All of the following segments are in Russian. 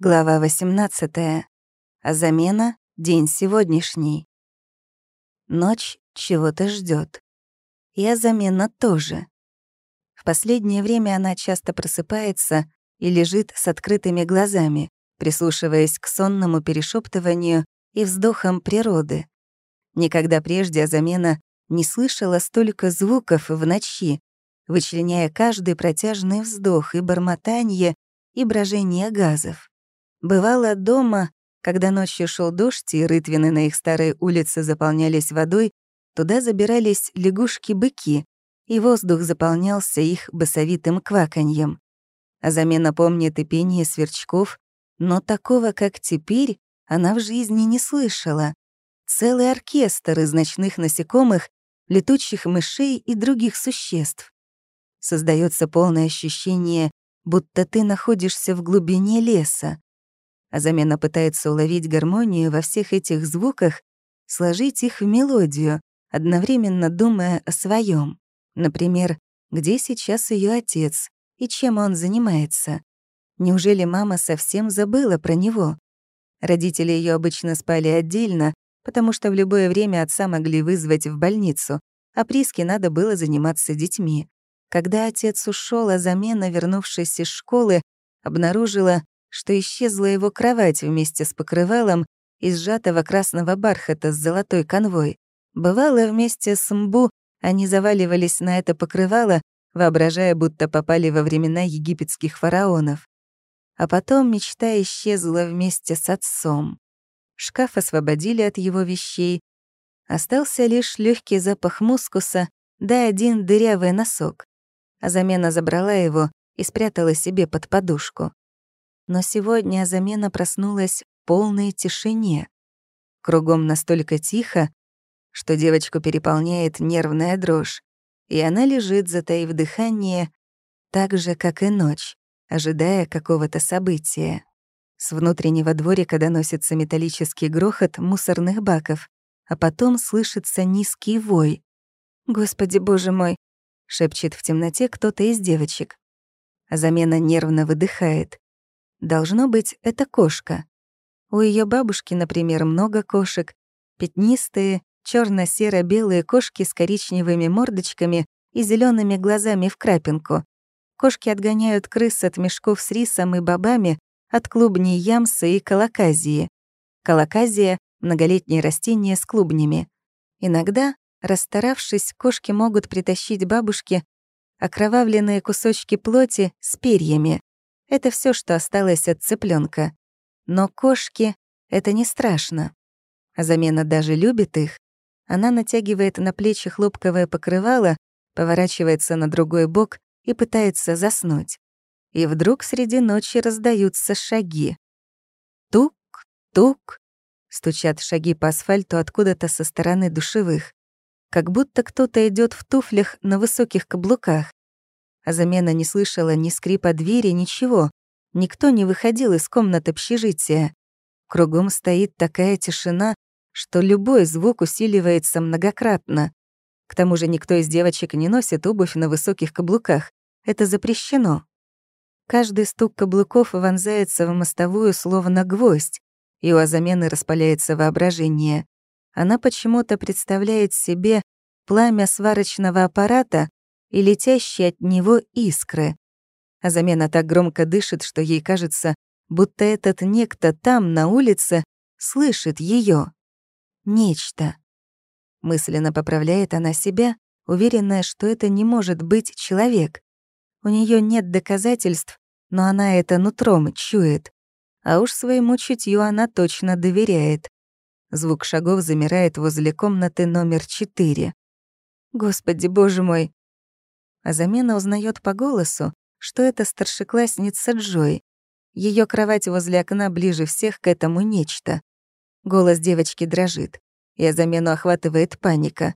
Глава 18. А замена — день сегодняшний. Ночь чего-то ждет. А замена тоже. В последнее время она часто просыпается и лежит с открытыми глазами, прислушиваясь к сонному перешептыванию и вздохам природы. Никогда прежде Азамена не слышала столько звуков в ночи, вычленяя каждый протяжный вздох и бормотание, и брожение газов. Бывало дома, когда ночью шел дождь и рытвины на их старой улице заполнялись водой, туда забирались лягушки-быки, и воздух заполнялся их басовитым кваканьем. А замена помнит и пение сверчков, но такого, как теперь, она в жизни не слышала. Целый оркестр из ночных насекомых, летучих мышей и других существ. Создается полное ощущение, будто ты находишься в глубине леса а замена пытается уловить гармонию во всех этих звуках, сложить их в мелодию, одновременно думая о своем. Например, где сейчас ее отец и чем он занимается. Неужели мама совсем забыла про него? Родители ее обычно спали отдельно, потому что в любое время отца могли вызвать в больницу, а Приске надо было заниматься детьми. Когда отец ушел, а замена, вернувшись из школы, обнаружила, что исчезла его кровать вместе с покрывалом из сжатого красного бархата с золотой конвой. Бывало, вместе с Мбу они заваливались на это покрывало, воображая, будто попали во времена египетских фараонов. А потом мечта исчезла вместе с отцом. Шкаф освободили от его вещей. Остался лишь легкий запах мускуса да один дырявый носок. А замена забрала его и спрятала себе под подушку. Но сегодня замена проснулась в полной тишине. Кругом настолько тихо, что девочку переполняет нервная дрожь, и она лежит, затаив дыхание, так же, как и ночь, ожидая какого-то события. С внутреннего дворика доносится металлический грохот мусорных баков, а потом слышится низкий вой. «Господи, боже мой!» — шепчет в темноте кто-то из девочек. Замена нервно выдыхает. Должно быть, это кошка. У ее бабушки, например, много кошек. Пятнистые, черно серо белые кошки с коричневыми мордочками и зелеными глазами в крапинку. Кошки отгоняют крыс от мешков с рисом и бобами, от клубней ямса и колоказии. Колоказия — многолетнее растение с клубнями. Иногда, расстаравшись, кошки могут притащить бабушке окровавленные кусочки плоти с перьями. Это все, что осталось от цыпленка. Но кошки — это не страшно. Замена даже любит их. Она натягивает на плечи хлопковое покрывало, поворачивается на другой бок и пытается заснуть. И вдруг среди ночи раздаются шаги. Тук-тук. Стучат шаги по асфальту откуда-то со стороны душевых. Как будто кто-то идет в туфлях на высоких каблуках а замена не слышала ни скрипа двери, ничего. Никто не выходил из комнаты общежития. Кругом стоит такая тишина, что любой звук усиливается многократно. К тому же никто из девочек не носит обувь на высоких каблуках. Это запрещено. Каждый стук каблуков вонзается в мостовую словно гвоздь, и у замены распаляется воображение. Она почему-то представляет себе пламя сварочного аппарата, и летящие от него искры. А замена так громко дышит, что ей кажется, будто этот некто там, на улице, слышит ее. Нечто. Мысленно поправляет она себя, уверенная, что это не может быть человек. У нее нет доказательств, но она это нутром чует. А уж своему чутью она точно доверяет. Звук шагов замирает возле комнаты номер четыре. Господи, боже мой, а замена узнает по голосу, что это старшеклассница Джой. Ее кровать возле окна ближе всех к этому нечто. Голос девочки дрожит, и замену охватывает паника.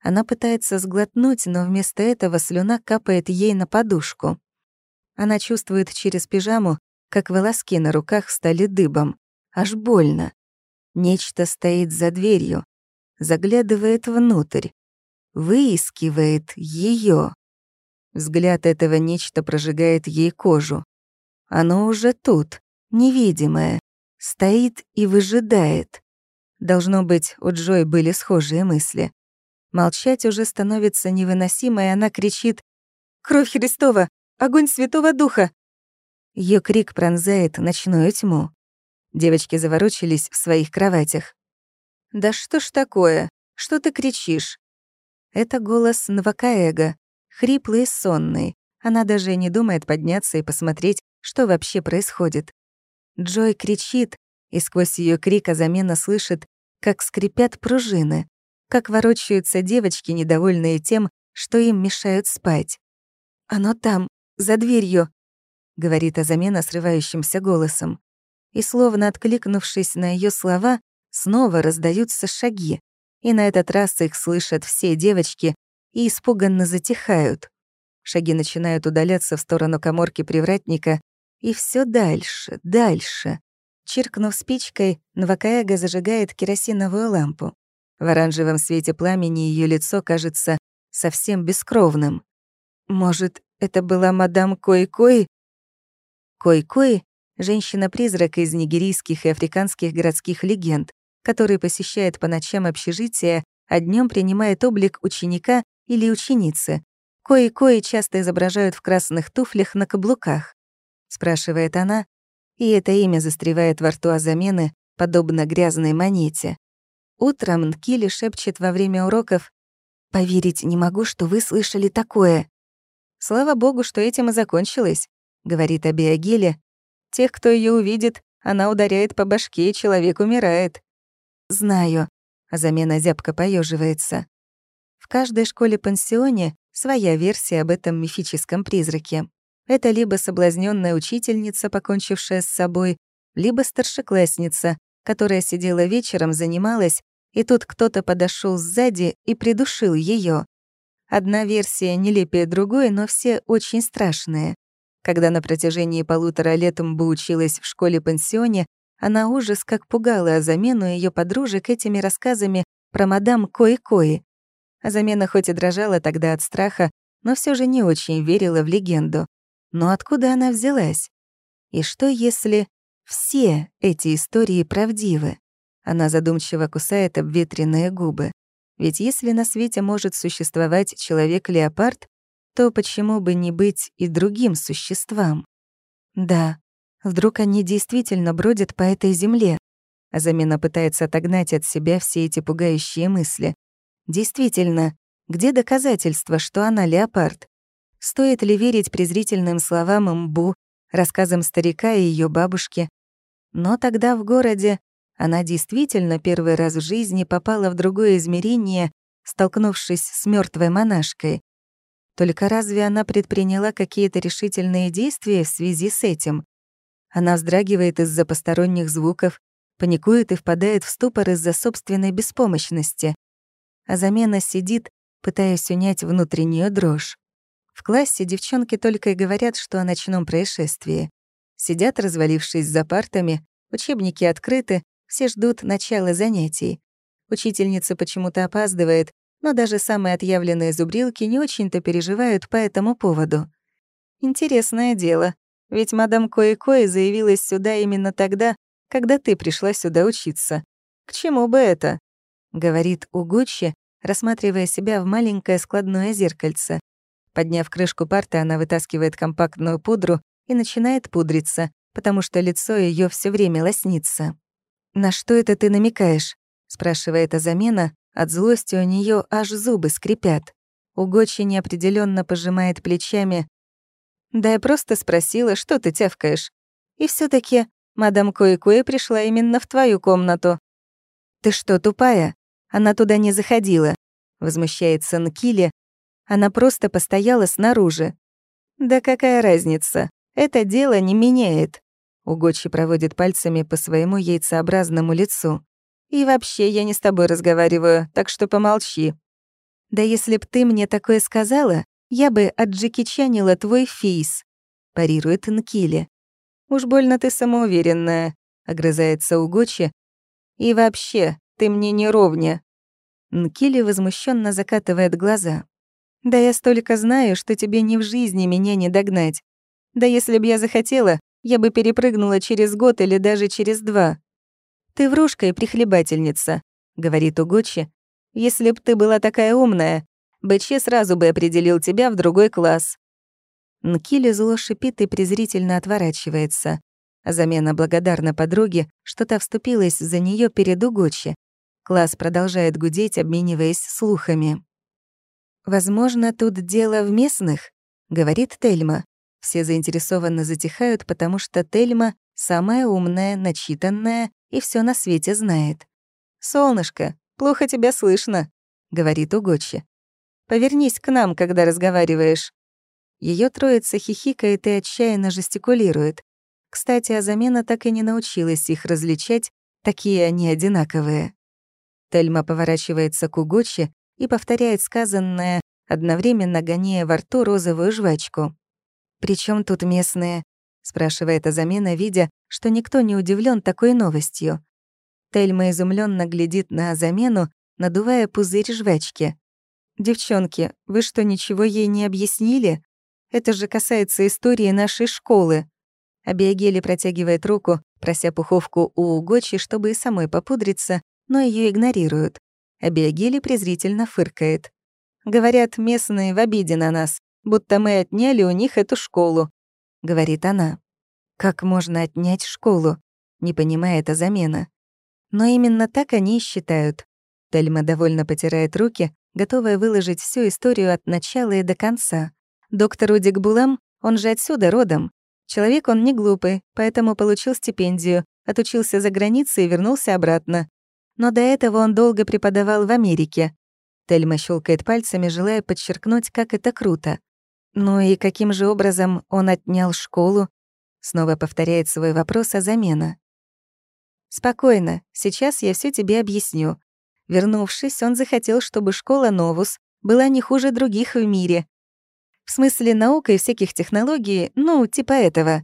Она пытается сглотнуть, но вместо этого слюна капает ей на подушку. Она чувствует через пижаму, как волоски на руках стали дыбом. Аж больно. Нечто стоит за дверью, заглядывает внутрь, выискивает ее. Взгляд этого нечто прожигает ей кожу. Оно уже тут, невидимое, стоит и выжидает. Должно быть, у Джой были схожие мысли. Молчать уже становится невыносимо, и она кричит «Кровь Христова! Огонь Святого Духа!» Ее крик пронзает ночную тьму. Девочки заворочились в своих кроватях. «Да что ж такое? Что ты кричишь?» Это голос Нвакаэга, хриплый и сонный. Она даже не думает подняться и посмотреть, что вообще происходит. Джой кричит, и сквозь ее крик замена слышит, как скрипят пружины, как ворочаются девочки, недовольные тем, что им мешают спать. «Оно там, за дверью», — говорит Азамена срывающимся голосом. И словно откликнувшись на ее слова, снова раздаются шаги, и на этот раз их слышат все девочки и испуганно затихают. Шаги начинают удаляться в сторону коморки привратника, и все дальше, дальше. Чиркнув спичкой, Новакаэга зажигает керосиновую лампу. В оранжевом свете пламени ее лицо кажется совсем бескровным. Может, это была мадам Кой-Кой? Кой-Кой — женщина-призрак из нигерийских и африканских городских легенд, который посещает по ночам общежития, а днем принимает облик ученика или ученицы. Кое-кое часто изображают в красных туфлях на каблуках. Спрашивает она, и это имя застревает во рту Азамены, подобно грязной монете. Утром Нкили шепчет во время уроков «Поверить не могу, что вы слышали такое». «Слава богу, что этим и закончилось», — говорит Абиагиле. «Тех, кто ее увидит, она ударяет по башке, и человек умирает». «Знаю», — а замена зябко поеживается. В каждой школе-пансионе своя версия об этом мифическом призраке. Это либо соблазненная учительница, покончившая с собой, либо старшеклассница, которая сидела вечером, занималась, и тут кто-то подошел сзади и придушил ее. Одна версия нелепее другой, но все очень страшные. Когда на протяжении полутора лет Мбу училась в школе-пансионе, она ужас как пугала замену ее подружек этими рассказами про мадам Кои-Кои. А замена хоть и дрожала тогда от страха, но все же не очень верила в легенду. Но откуда она взялась? И что если все эти истории правдивы? Она задумчиво кусает обветренные губы. Ведь если на свете может существовать человек-леопард, то почему бы не быть и другим существам? Да, Вдруг они действительно бродят по этой земле? А замена пытается отогнать от себя все эти пугающие мысли. Действительно, где доказательства, что она леопард? Стоит ли верить презрительным словам Мбу, рассказам старика и ее бабушки? Но тогда в городе она действительно первый раз в жизни попала в другое измерение, столкнувшись с мертвой монашкой. Только разве она предприняла какие-то решительные действия в связи с этим? Она вздрагивает из-за посторонних звуков, паникует и впадает в ступор из-за собственной беспомощности. А замена сидит, пытаясь унять внутреннюю дрожь. В классе девчонки только и говорят, что о ночном происшествии. Сидят, развалившись за партами, учебники открыты, все ждут начала занятий. Учительница почему-то опаздывает, но даже самые отъявленные зубрилки не очень-то переживают по этому поводу. Интересное дело. Ведь мадам Кои-Кои заявилась сюда именно тогда, когда ты пришла сюда учиться. К чему бы это?» — говорит Угучи, рассматривая себя в маленькое складное зеркальце. Подняв крышку парты, она вытаскивает компактную пудру и начинает пудриться, потому что лицо ее все время лоснится. «На что это ты намекаешь?» — спрашивает Азамена. От злости у нее аж зубы скрипят. Угочи неопределенно пожимает плечами, да я просто спросила, что ты тявкаешь. И все таки мадам Кои-Кои пришла именно в твою комнату. Ты что, тупая? Она туда не заходила. Возмущается Нкили. Она просто постояла снаружи. Да какая разница? Это дело не меняет. Угочи проводит пальцами по своему яйцеобразному лицу. И вообще, я не с тобой разговариваю, так что помолчи. Да если б ты мне такое сказала, я бы отджекичанила твой фейс», — парирует Нкили. «Уж больно ты самоуверенная», — огрызается Угочи. «И вообще, ты мне не ровня». Нкили возмущенно закатывает глаза. «Да я столько знаю, что тебе ни в жизни меня не догнать. Да если б я захотела, я бы перепрыгнула через год или даже через два. «Ты врушка и прихлебательница», — говорит Угочи. «Если б ты была такая умная, БЧ сразу бы определил тебя в другой класс». Нкили зло шипит и презрительно отворачивается. Замена благодарна подруге, что та вступилась за нее перед Угочи. Класс продолжает гудеть, обмениваясь слухами. «Возможно, тут дело в местных», — говорит Тельма. Все заинтересованно затихают, потому что Тельма самая умная, начитанная и все на свете знает. «Солнышко, плохо тебя слышно», — говорит Угочи. «Повернись к нам, когда разговариваешь». Ее троица хихикает и отчаянно жестикулирует. Кстати, а замена так и не научилась их различать, такие они одинаковые. Тельма поворачивается к Угочи и повторяет сказанное, одновременно гоняя во рту розовую жвачку. «При чем тут местные?» — спрашивает Азамена, видя, что никто не удивлен такой новостью. Тельма изумленно глядит на Азамену, надувая пузырь жвачки. «Девчонки, вы что, ничего ей не объяснили? Это же касается истории нашей школы». Абиагели протягивает руку, прося пуховку у Угочи, чтобы и самой попудриться, но ее игнорируют. Абиагели презрительно фыркает. Говорят, местные в обиде на нас будто мы отняли у них эту школу», — говорит она. «Как можно отнять школу?» — не понимает замена. Но именно так они и считают. Тельма довольно потирает руки, готовая выложить всю историю от начала и до конца. Доктор Удик Булам, он же отсюда родом. Человек он не глупый, поэтому получил стипендию, отучился за границей и вернулся обратно. Но до этого он долго преподавал в Америке. Тельма щелкает пальцами, желая подчеркнуть, как это круто. «Ну и каким же образом он отнял школу?» Снова повторяет свой вопрос о замена. «Спокойно, сейчас я все тебе объясню. Вернувшись, он захотел, чтобы школа Новус была не хуже других в мире. В смысле наук и всяких технологий, ну, типа этого».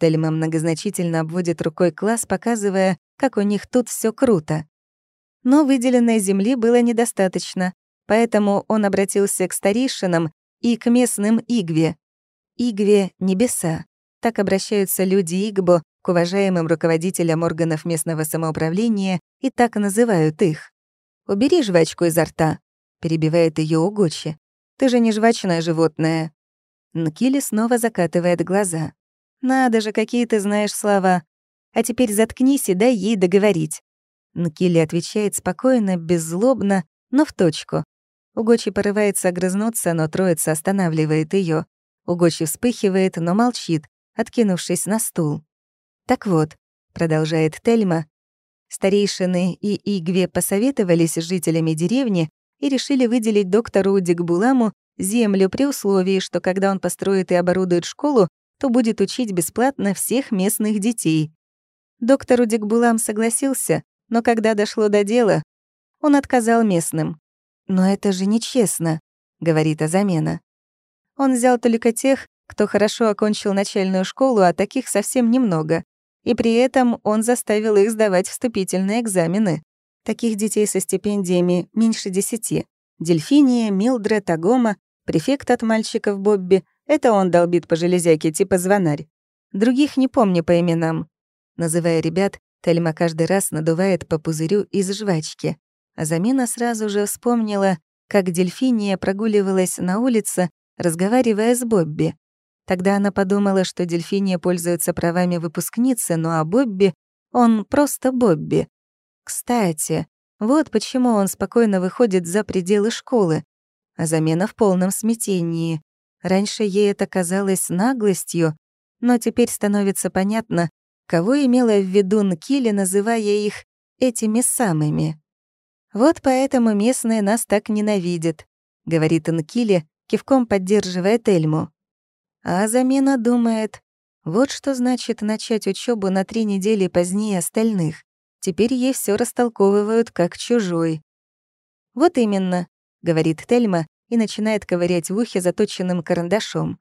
Тельма многозначительно обводит рукой класс, показывая, как у них тут все круто. Но выделенной земли было недостаточно, поэтому он обратился к старейшинам и к местным Игве. Игве — небеса. Так обращаются люди Игбо к уважаемым руководителям органов местного самоуправления и так называют их. «Убери жвачку изо рта», — перебивает ее Угочи. «Ты же не жвачное животное». Нкили снова закатывает глаза. «Надо же, какие ты знаешь слова. А теперь заткнись и дай ей договорить». Нкили отвечает спокойно, беззлобно, но в точку, Угочи порывается огрызнуться, но троица останавливает ее. Угочи вспыхивает, но молчит, откинувшись на стул. «Так вот», — продолжает Тельма, старейшины и Игве посоветовались с жителями деревни и решили выделить доктору Дигбуламу землю при условии, что когда он построит и оборудует школу, то будет учить бесплатно всех местных детей. Доктор Удикбулам согласился, но когда дошло до дела, он отказал местным. «Но это же нечестно», — говорит Азамена. Он взял только тех, кто хорошо окончил начальную школу, а таких совсем немного. И при этом он заставил их сдавать вступительные экзамены. Таких детей со стипендиями меньше десяти. Дельфиния, Милдред, Агома, префект от мальчиков Бобби — это он долбит по железяке, типа звонарь. Других не помню по именам. Называя ребят, Тельма каждый раз надувает по пузырю из жвачки. А замена сразу же вспомнила, как дельфиния прогуливалась на улице, разговаривая с Бобби. Тогда она подумала, что дельфиния пользуется правами выпускницы, ну а Бобби — он просто Бобби. Кстати, вот почему он спокойно выходит за пределы школы. А замена в полном смятении. Раньше ей это казалось наглостью, но теперь становится понятно, кого имела в виду Нкили, называя их этими самыми. «Вот поэтому местные нас так ненавидят», — говорит Анкили, кивком поддерживая Тельму. А замена думает, вот что значит начать учебу на три недели позднее остальных. Теперь ей все растолковывают как чужой. «Вот именно», — говорит Тельма и начинает ковырять в ухе заточенным карандашом.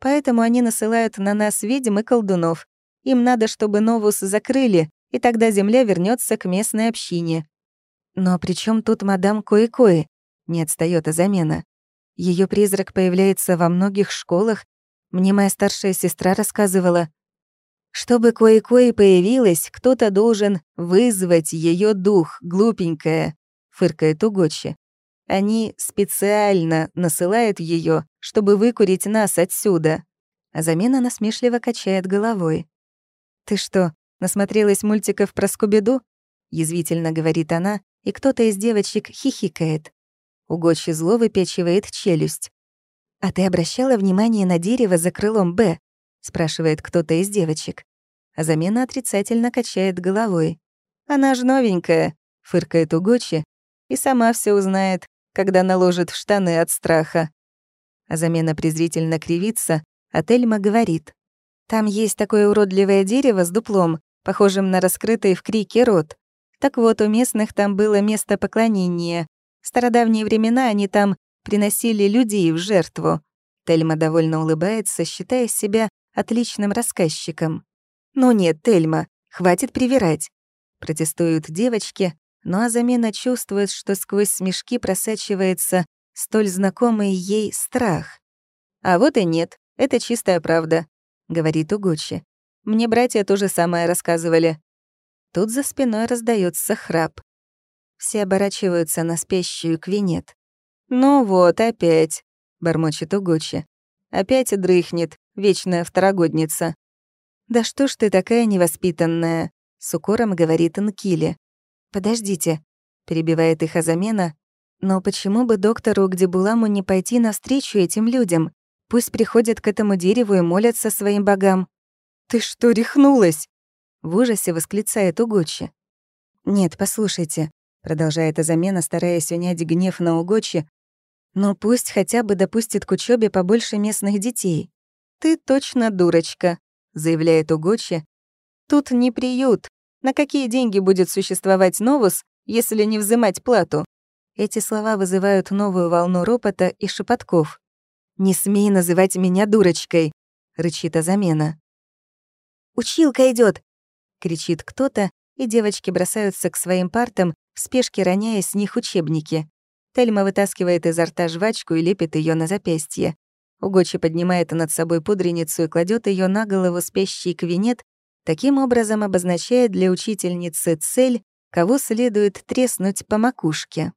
«Поэтому они насылают на нас ведьм и колдунов. Им надо, чтобы Новус закрыли, и тогда земля вернется к местной общине. Но при чем тут мадам Кои-Кои? Не отстаёт о замена. Ее призрак появляется во многих школах. Мне моя старшая сестра рассказывала. Чтобы кое-кое появилось, кто-то должен вызвать ее дух, глупенькая, фыркает Угочи. Они специально насылают ее, чтобы выкурить нас отсюда. А замена насмешливо качает головой. «Ты что, насмотрелась мультиков про Скуби-Ду?» Язвительно говорит она, и кто-то из девочек хихикает. Угочи зло выпечивает челюсть. «А ты обращала внимание на дерево за крылом «Б»?» — спрашивает кто-то из девочек. А замена отрицательно качает головой. «Она ж новенькая», — фыркает Угочи, «и сама все узнает, когда наложит в штаны от страха». А замена презрительно кривится, а Тельма говорит. «Там есть такое уродливое дерево с дуплом, похожим на раскрытый в крике рот. Так вот, у местных там было место поклонения. В стародавние времена они там приносили людей в жертву. Тельма довольно улыбается, считая себя отличным рассказчиком. «Ну нет, Тельма, хватит привирать», — протестуют девочки, но Азамена чувствует, что сквозь смешки просачивается столь знакомый ей страх. «А вот и нет, это чистая правда», — говорит Угучи. «Мне братья то же самое рассказывали». Тут за спиной раздается храп. Все оборачиваются на спящую Квинет. «Ну вот, опять», — бормочет Угучи. «Опять дрыхнет, вечная второгодница». «Да что ж ты такая невоспитанная?» — с укором говорит Нкили. «Подождите», — перебивает их Азамена. «Но почему бы доктору Гдебуламу не пойти навстречу этим людям? Пусть приходят к этому дереву и молятся своим богам». «Ты что, рехнулась?» — в ужасе восклицает Угочи. «Нет, послушайте», — продолжает Азамена, стараясь унять гнев на Угочи, но пусть хотя бы допустит к учебе побольше местных детей. «Ты точно дурочка», — заявляет Угочи. «Тут не приют. На какие деньги будет существовать Новус, если не взимать плату?» Эти слова вызывают новую волну ропота и шепотков. «Не смей называть меня дурочкой», — рычит Азамена. «Училка идет! кричит кто-то, и девочки бросаются к своим партам, в спешке роняя с них учебники. Тельма вытаскивает изо рта жвачку и лепит ее на запястье. Угочи поднимает над собой пудреницу и кладет ее на голову спящий квинет, таким образом обозначая для учительницы цель, кого следует треснуть по макушке.